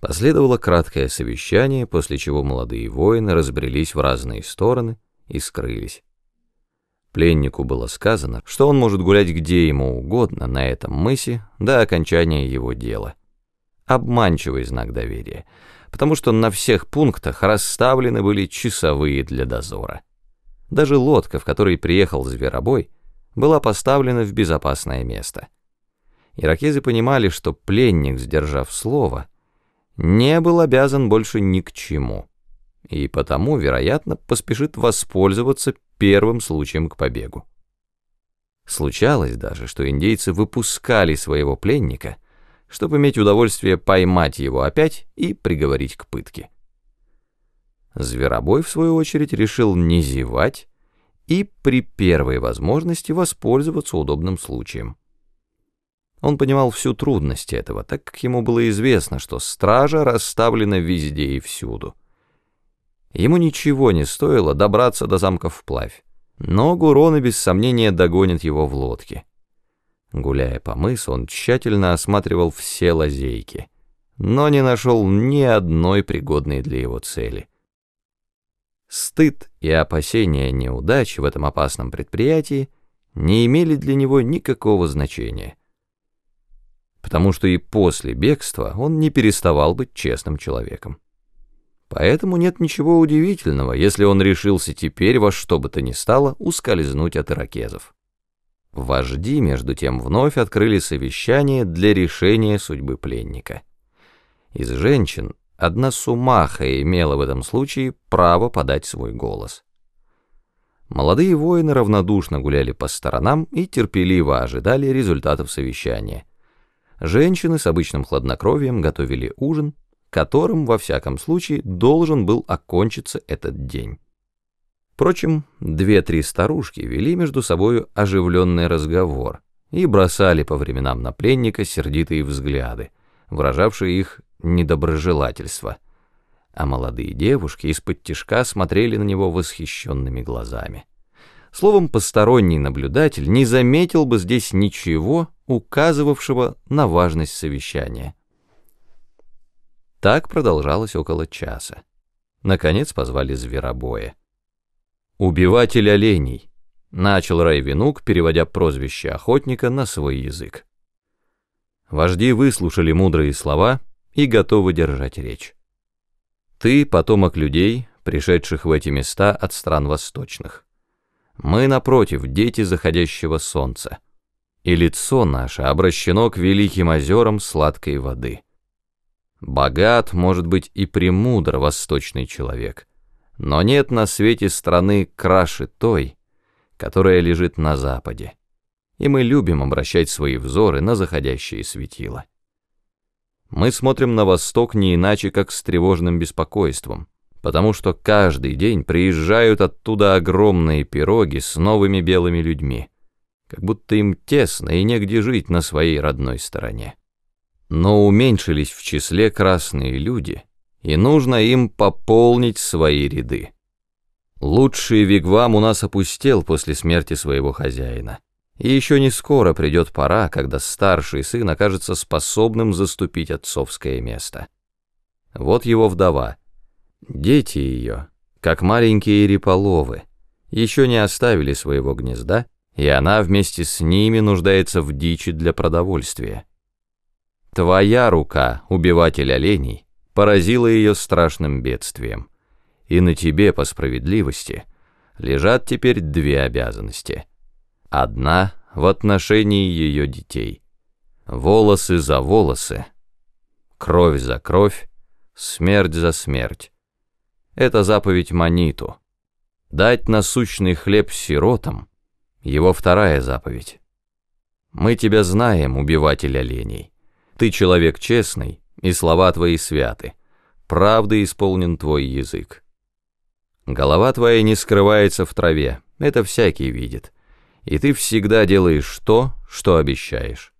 Последовало краткое совещание, после чего молодые воины разбрелись в разные стороны и скрылись. Пленнику было сказано, что он может гулять где ему угодно на этом мысе до окончания его дела. Обманчивый знак доверия, потому что на всех пунктах расставлены были часовые для дозора. Даже лодка, в которой приехал зверобой, была поставлена в безопасное место. Иракезы понимали, что пленник, сдержав слово, не был обязан больше ни к чему, и потому, вероятно, поспешит воспользоваться первым случаем к побегу. Случалось даже, что индейцы выпускали своего пленника, чтобы иметь удовольствие поймать его опять и приговорить к пытке. Зверобой, в свою очередь, решил не зевать и при первой возможности воспользоваться удобным случаем. Он понимал всю трудность этого, так как ему было известно, что стража расставлена везде и всюду. Ему ничего не стоило добраться до замка вплавь, но Гуроны без сомнения догонят его в лодке. Гуляя по мысу, он тщательно осматривал все лазейки, но не нашел ни одной пригодной для его цели. Стыд и опасения неудачи в этом опасном предприятии не имели для него никакого значения потому что и после бегства он не переставал быть честным человеком. Поэтому нет ничего удивительного, если он решился теперь во что бы то ни стало ускользнуть от иракезов. Вожди, между тем, вновь открыли совещание для решения судьбы пленника. Из женщин одна сумаха имела в этом случае право подать свой голос. Молодые воины равнодушно гуляли по сторонам и терпеливо ожидали результатов совещания. Женщины с обычным хладнокровием готовили ужин, которым, во всяком случае, должен был окончиться этот день. Впрочем, две-три старушки вели между собою оживленный разговор и бросали по временам на пленника сердитые взгляды, выражавшие их недоброжелательство, а молодые девушки из-под тишка смотрели на него восхищенными глазами. Словом, посторонний наблюдатель не заметил бы здесь ничего, указывавшего на важность совещания. Так продолжалось около часа. Наконец позвали зверобоя. «Убиватель оленей», — начал Райвенук, переводя прозвище охотника на свой язык. Вожди выслушали мудрые слова и готовы держать речь. «Ты — потомок людей, пришедших в эти места от стран восточных. Мы, напротив, дети заходящего солнца и лицо наше обращено к великим озерам сладкой воды. Богат, может быть, и премудр восточный человек, но нет на свете страны краше той, которая лежит на западе, и мы любим обращать свои взоры на заходящие светила. Мы смотрим на восток не иначе, как с тревожным беспокойством, потому что каждый день приезжают оттуда огромные пироги с новыми белыми людьми, как будто им тесно и негде жить на своей родной стороне. Но уменьшились в числе красные люди, и нужно им пополнить свои ряды. Лучший вигвам у нас опустел после смерти своего хозяина. И еще не скоро придет пора, когда старший сын окажется способным заступить отцовское место. Вот его вдова. Дети ее, как маленькие реполовы, еще не оставили своего гнезда, и она вместе с ними нуждается в дичи для продовольствия. Твоя рука, убиватель оленей, поразила ее страшным бедствием, и на тебе, по справедливости, лежат теперь две обязанности. Одна в отношении ее детей. Волосы за волосы, кровь за кровь, смерть за смерть. Это заповедь Маниту. Дать насущный хлеб сиротам — его вторая заповедь. «Мы тебя знаем, убиватель оленей. Ты человек честный, и слова твои святы. Правда исполнен твой язык. Голова твоя не скрывается в траве, это всякий видит. И ты всегда делаешь то, что обещаешь.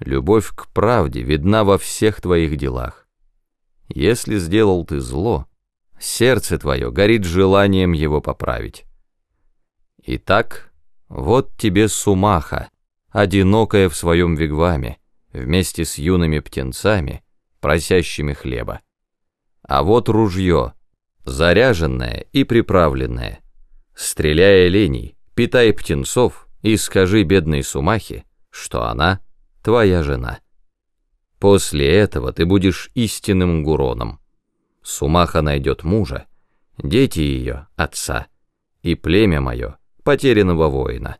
Любовь к правде видна во всех твоих делах. Если сделал ты зло, сердце твое горит желанием его поправить. Итак, вот тебе сумаха, одинокая в своем вигваме, вместе с юными птенцами, просящими хлеба. А вот ружье, заряженное и приправленное. Стреляй оленей, питай птенцов и скажи бедной Сумахе, что она твоя жена. После этого ты будешь истинным гуроном. Сумаха найдет мужа, дети ее — отца, и племя мое — потерянного воина.